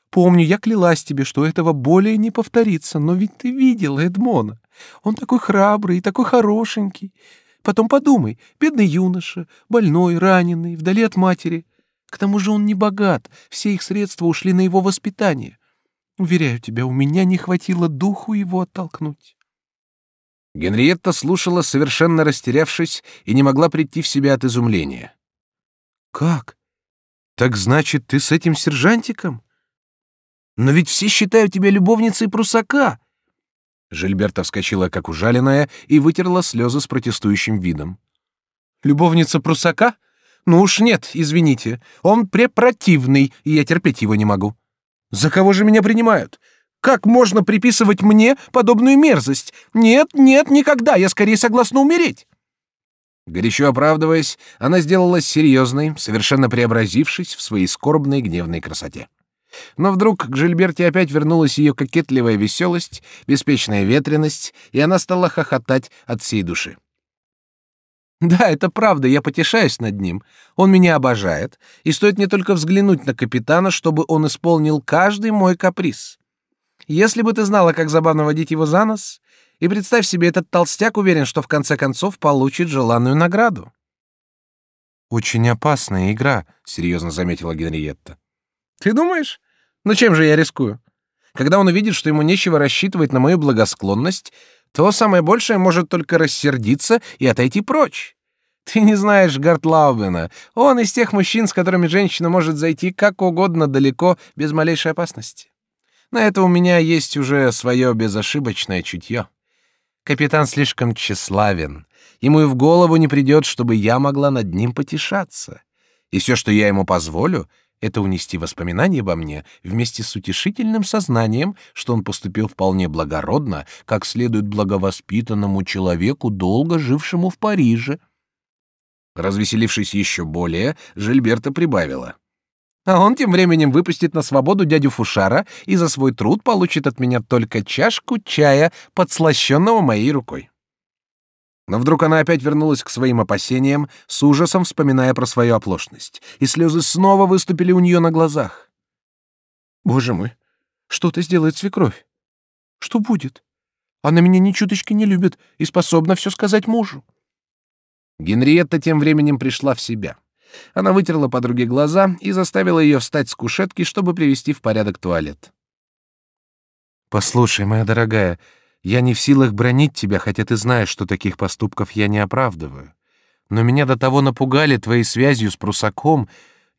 Speaker 4: Помню, я клялась тебе, что этого более не повторится, но ведь ты видела Эдмона. Он такой храбрый и такой хорошенький. Потом подумай, бедный юноша, больной, раненый, вдали от матери. К тому же он не богат, все их средства ушли на его воспитание. Уверяю тебя, у меня не хватило духу его оттолкнуть.
Speaker 1: Генриетта слушала, совершенно растерявшись, и не могла прийти в себя от изумления. «Как? Так значит, ты с этим сержантиком? Но ведь все считают тебя любовницей прусака!» Жильберта вскочила, как ужаленная, и вытерла слезы с протестующим видом.
Speaker 4: «Любовница прусака? Ну уж нет, извините. Он препротивный, и я терпеть его не могу. За кого же меня принимают? Как можно приписывать мне подобную мерзость? Нет, нет, никогда. Я скорее согласна умереть.
Speaker 1: Горячо оправдываясь, она сделалась серьезной, совершенно преобразившись в своей скорбной гневной красоте. Но вдруг к Жильберте опять вернулась ее кокетливая веселость, беспечная ветренность, и она стала хохотать от всей души.
Speaker 4: Да, это правда, я потешаюсь над ним. Он меня обожает, и стоит мне только взглянуть на капитана, чтобы он исполнил каждый мой каприз. Если бы ты знала, как забавно водить его за нос, и представь себе, этот толстяк уверен, что в конце концов получит желанную награду.
Speaker 1: Очень опасная игра, серьезно заметила Генриетта. Ты думаешь? Но чем же я рискую? Когда он увидит, что ему нечего рассчитывать на мою благосклонность, то самое большее может только рассердиться и отойти прочь. Ты не знаешь Гартлаубена. Он из тех мужчин, с которыми женщина может зайти как угодно далеко без малейшей опасности. На это у меня есть уже свое безошибочное чутье. Капитан слишком тщеславен. Ему и в голову не придет, чтобы я могла над ним потешаться. И все, что я ему позволю, это унести воспоминания обо мне вместе с утешительным сознанием, что он поступил вполне благородно, как следует благовоспитанному человеку, долго жившему в Париже. Развеселившись еще более, Жильберта прибавила. А он тем временем выпустит на свободу дядю Фушара и за свой труд получит от меня только чашку чая, подслащенного моей рукой. Но вдруг она опять вернулась к своим опасениям, с ужасом вспоминая про свою оплошность, и слезы снова выступили у нее на глазах. «Боже мой, что-то сделает свекровь. Что будет? Она меня ни чуточки не любит и способна все сказать мужу». Генриетта тем временем пришла в себя. Она вытерла подруге глаза и заставила ее встать с кушетки, чтобы привести в порядок туалет. «Послушай, моя дорогая, я не в силах бронить тебя, хотя ты знаешь, что таких поступков я не оправдываю. Но меня до того напугали твоей связью с прусаком,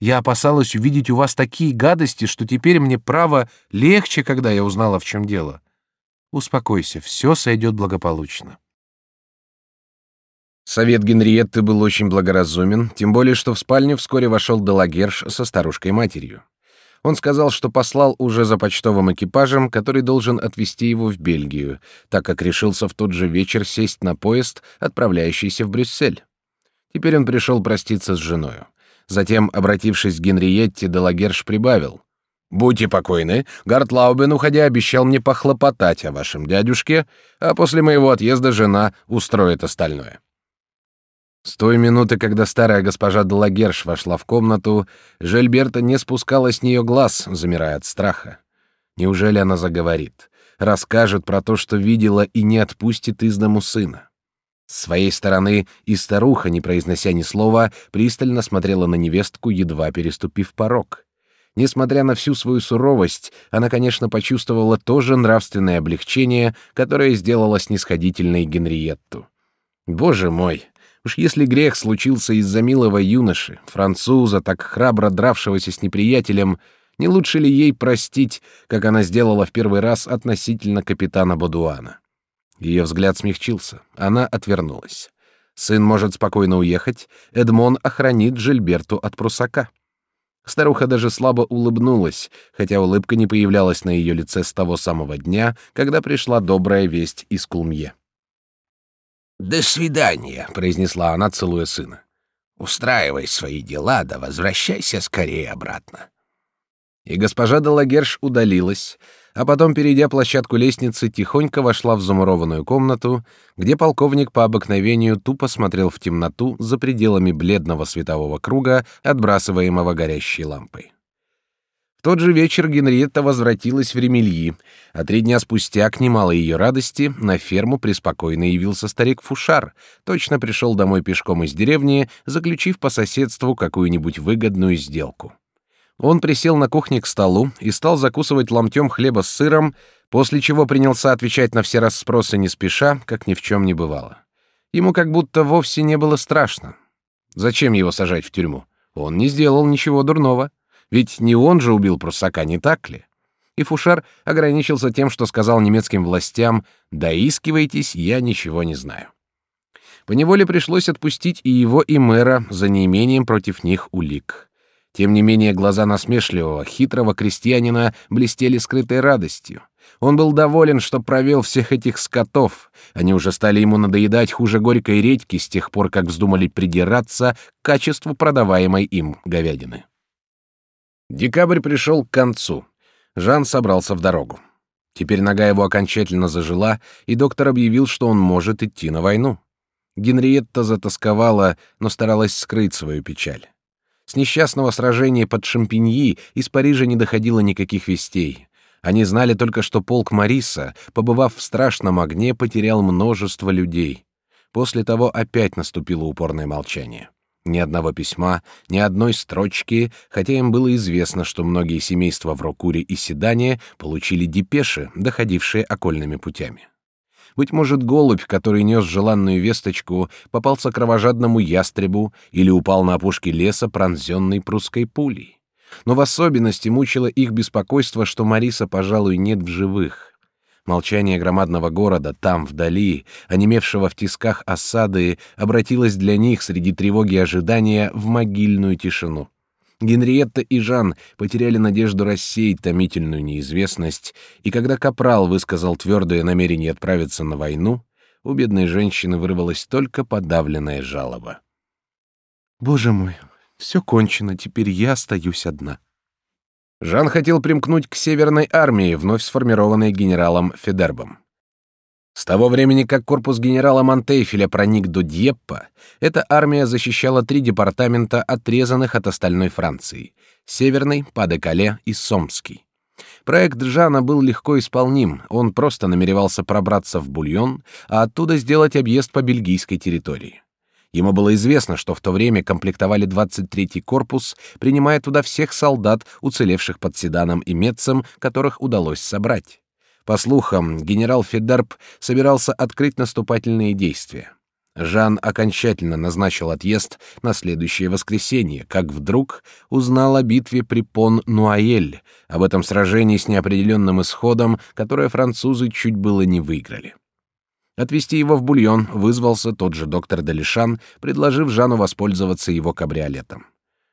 Speaker 1: я опасалась увидеть у вас такие гадости, что теперь мне право легче, когда я узнала, в чем дело. Успокойся, все сойдет благополучно. Совет Генриетты был очень благоразумен, тем более, что в спальню вскоре вошел Делагерш со старушкой-матерью. Он сказал, что послал уже за почтовым экипажем, который должен отвезти его в Бельгию, так как решился в тот же вечер сесть на поезд, отправляющийся в Брюссель. Теперь он пришел проститься с женою. Затем, обратившись к Генриетте, Делагерш прибавил. «Будьте покойны, Гартлаубен, уходя, обещал мне похлопотать о вашем дядюшке, а после моего отъезда жена устроит остальное». С той минуты, когда старая госпожа Делагерш вошла в комнату, Жельберта не спускала с нее глаз, замирая от страха. Неужели она заговорит, расскажет про то, что видела, и не отпустит из дому сына? С своей стороны и старуха, не произнося ни слова, пристально смотрела на невестку, едва переступив порог. Несмотря на всю свою суровость, она, конечно, почувствовала то же нравственное облегчение, которое сделало снисходительной Генриетту. Боже мой, Уж если грех случился из-за милого юноши, француза, так храбро дравшегося с неприятелем, не лучше ли ей простить, как она сделала в первый раз относительно капитана Бодуана? Ее взгляд смягчился, она отвернулась. Сын может спокойно уехать, Эдмон охранит Жильберту от прусака. Старуха даже слабо улыбнулась, хотя улыбка не появлялась на ее лице с того самого дня, когда пришла добрая весть из Кулмье.
Speaker 3: «До свидания», — произнесла она, целуя сына. «Устраивай свои дела, да возвращайся скорее обратно».
Speaker 1: И госпожа Делагерш удалилась, а потом, перейдя площадку лестницы, тихонько вошла в замурованную комнату, где полковник по обыкновению тупо смотрел в темноту за пределами бледного светового круга, отбрасываемого горящей лампой. В тот же вечер Генриетта возвратилась в Ремельи, а три дня спустя, к немалой ее радости, на ферму преспокойно явился старик Фушар, точно пришел домой пешком из деревни, заключив по соседству какую-нибудь выгодную сделку. Он присел на кухне к столу и стал закусывать ломтем хлеба с сыром, после чего принялся отвечать на все расспросы не спеша, как ни в чем не бывало. Ему как будто вовсе не было страшно. Зачем его сажать в тюрьму? Он не сделал ничего дурного. Ведь не он же убил прусака, не так ли? И Фушар ограничился тем, что сказал немецким властям «доискивайтесь, я ничего не знаю». Поневоле пришлось отпустить и его, и мэра за неимением против них улик. Тем не менее глаза насмешливого, хитрого крестьянина блестели скрытой радостью. Он был доволен, что провел всех этих скотов. Они уже стали ему надоедать хуже горькой редьки с тех пор, как вздумали придираться к качеству продаваемой им говядины. Декабрь пришел к концу. Жан собрался в дорогу. Теперь нога его окончательно зажила, и доктор объявил, что он может идти на войну. Генриетта затасковала, но старалась скрыть свою печаль. С несчастного сражения под Шампиньи из Парижа не доходило никаких вестей. Они знали только, что полк Мариса, побывав в страшном огне, потерял множество людей. После того опять наступило упорное молчание. Ни одного письма, ни одной строчки, хотя им было известно, что многие семейства в Рокуре и Седане получили депеши, доходившие окольными путями. Быть может, голубь, который нес желанную весточку, попался кровожадному ястребу или упал на опушке леса, пронзенный прусской пулей. Но в особенности мучило их беспокойство, что Мариса, пожалуй, нет в живых. Молчание громадного города там, вдали, онемевшего в тисках осады, обратилось для них среди тревоги и ожидания в могильную тишину. Генриетта и Жан потеряли надежду рассеять томительную неизвестность, и когда Капрал высказал твердое намерение отправиться на войну, у бедной женщины вырвалась только подавленная жалоба.
Speaker 4: «Боже мой, все кончено, теперь я остаюсь одна».
Speaker 1: Жан хотел примкнуть к Северной армии, вновь сформированной генералом Федербом. С того времени, как корпус генерала Монтейфеля проник до Дьеппа, эта армия защищала три департамента, отрезанных от остальной Франции — Северный, Паде-Кале и Сомский. Проект Жана был легко исполним, он просто намеревался пробраться в Бульон, а оттуда сделать объезд по бельгийской территории. Ему было известно, что в то время комплектовали 23-й корпус, принимая туда всех солдат, уцелевших под Седаном и Метцем, которых удалось собрать. По слухам, генерал Федерб собирался открыть наступательные действия. Жан окончательно назначил отъезд на следующее воскресенье, как вдруг узнал о битве при Пон-Нуаэль, об этом сражении с неопределенным исходом, которое французы чуть было не выиграли. Отвезти его в бульон вызвался тот же доктор Далишан, предложив Жану воспользоваться его кабриолетом.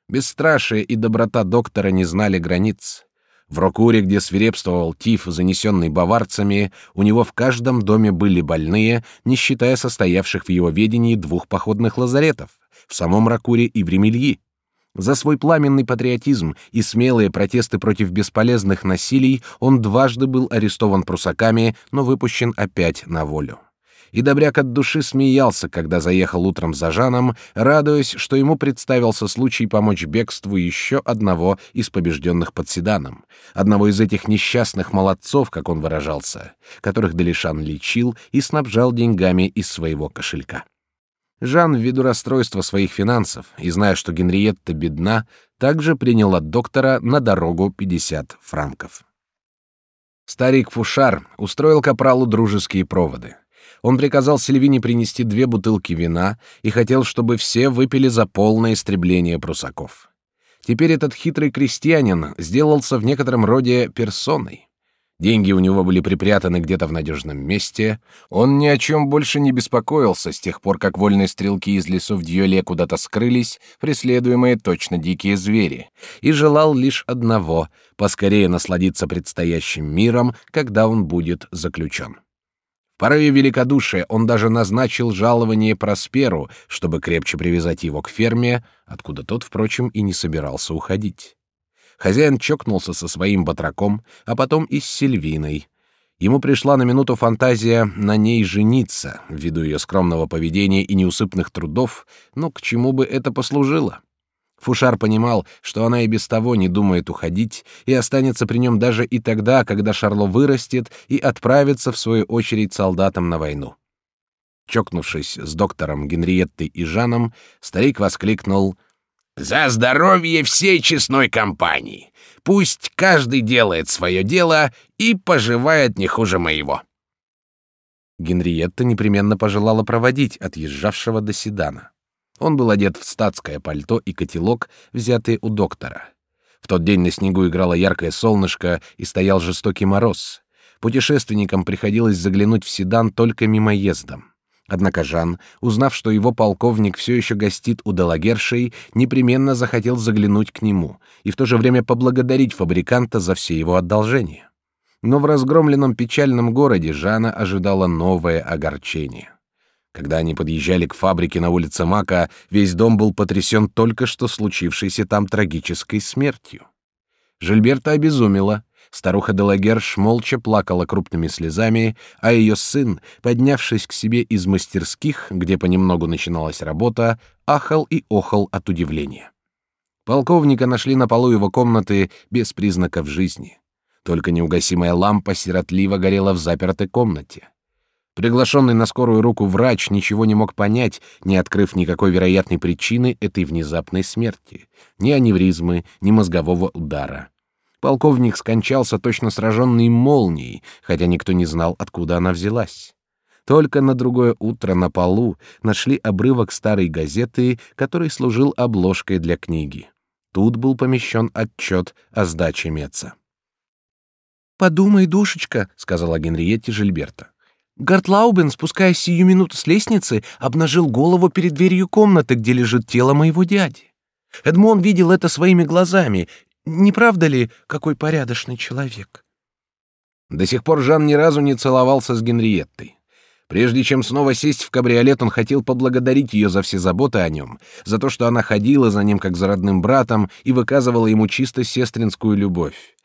Speaker 1: Бесстрашие и доброта доктора не знали границ. В Рокуре, где свирепствовал тиф, занесенный баварцами, у него в каждом доме были больные, не считая состоявших в его ведении двух походных лазаретов — в самом Рокуре и в Ремельи. За свой пламенный патриотизм и смелые протесты против бесполезных насилий он дважды был арестован прусаками, но выпущен опять на волю и Добряк от души смеялся, когда заехал утром за Жаном, радуясь, что ему представился случай помочь бегству еще одного из побежденных под Седаном, одного из этих несчастных молодцов, как он выражался, которых Делишан лечил и снабжал деньгами из своего кошелька. Жан, ввиду расстройства своих финансов и зная, что Генриетта бедна, также принял от доктора на дорогу 50 франков. Старик Фушар устроил капралу дружеские проводы. Он приказал Сильвине принести две бутылки вина и хотел, чтобы все выпили за полное истребление прусаков. Теперь этот хитрый крестьянин сделался в некотором роде персоной. Деньги у него были припрятаны где-то в надежном месте. Он ни о чем больше не беспокоился с тех пор, как вольные стрелки из лесов Дьоле куда-то скрылись, преследуемые точно дикие звери, и желал лишь одного — поскорее насладиться предстоящим миром, когда он будет заключен порыве великодушия он даже назначил жалование Просперу, чтобы крепче привязать его к ферме, откуда тот, впрочем, и не собирался уходить. Хозяин чокнулся со своим батраком, а потом и с Сильвиной. Ему пришла на минуту фантазия на ней жениться, ввиду ее скромного поведения и неусыпных трудов, но к чему бы это послужило? Фушар понимал, что она и без того не думает уходить и останется при нем даже и тогда, когда Шарло вырастет и отправится в свою очередь солдатом на войну. Чокнувшись с доктором Генриеттой и Жаном, старик воскликнул «За здоровье всей честной компании! Пусть каждый делает свое дело и поживает не хуже моего!» Генриетта непременно пожелала проводить отъезжавшего до Седана. Он был одет в статское пальто и котелок, взятые у доктора. В тот день на снегу играло яркое солнышко и стоял жестокий мороз. Путешественникам приходилось заглянуть в седан только мимоездом. Однако Жан, узнав, что его полковник все еще гостит у Делагершей, непременно захотел заглянуть к нему и в то же время поблагодарить фабриканта за все его одолжения. Но в разгромленном печальном городе Жана ожидало новое огорчение. Когда они подъезжали к фабрике на улице Мака, весь дом был потрясен только что случившейся там трагической смертью. Жильберта обезумела. Старуха Делагерш молча плакала крупными слезами, а ее сын, поднявшись к себе из мастерских, где понемногу начиналась работа, ахал и охал от удивления. Полковника нашли на полу его комнаты без признаков жизни. Только неугасимая лампа сиротливо горела в запертой комнате. Приглашенный на скорую руку врач ничего не мог понять, не открыв никакой вероятной причины этой внезапной смерти, ни аневризмы, ни мозгового удара. Полковник скончался точно сраженный молнией, хотя никто не знал, откуда она взялась. Только на другое утро на полу нашли обрывок старой газеты, который служил обложкой для книги. Тут был помещен отчет о сдаче Меца.
Speaker 4: «Подумай, душечка», — сказала Генриетте Жильберта. «Гартлаубен, спускаясь сию минуту с лестницы, обнажил голову перед дверью комнаты, где лежит тело моего дяди. Эдмон видел это своими глазами. Не правда ли, какой порядочный человек?»
Speaker 1: До сих пор Жан ни разу не целовался с Генриеттой. Прежде чем снова сесть в кабриолет, он хотел поблагодарить ее за все заботы о нем, за то, что она ходила за ним как за родным братом и выказывала ему чисто сестринскую любовь.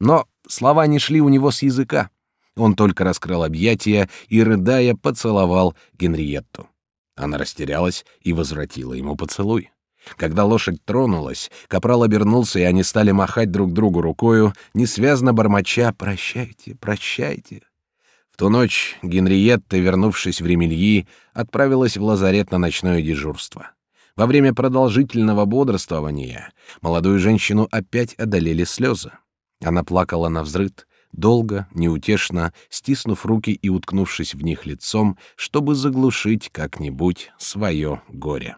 Speaker 1: Но слова не шли у него с языка. Он только раскрыл объятия и, рыдая, поцеловал Генриетту. Она растерялась и возвратила ему поцелуй. Когда лошадь тронулась, капрал обернулся, и они стали махать друг другу рукою, несвязно бормоча «Прощайте, прощайте». В ту ночь Генриетта, вернувшись в Ремельи, отправилась в лазарет на ночное дежурство. Во время продолжительного бодрствования молодую женщину опять одолели слезы. Она плакала на взрыд, долго, неутешно, стиснув руки и уткнувшись в них лицом, чтобы заглушить как-нибудь свое горе.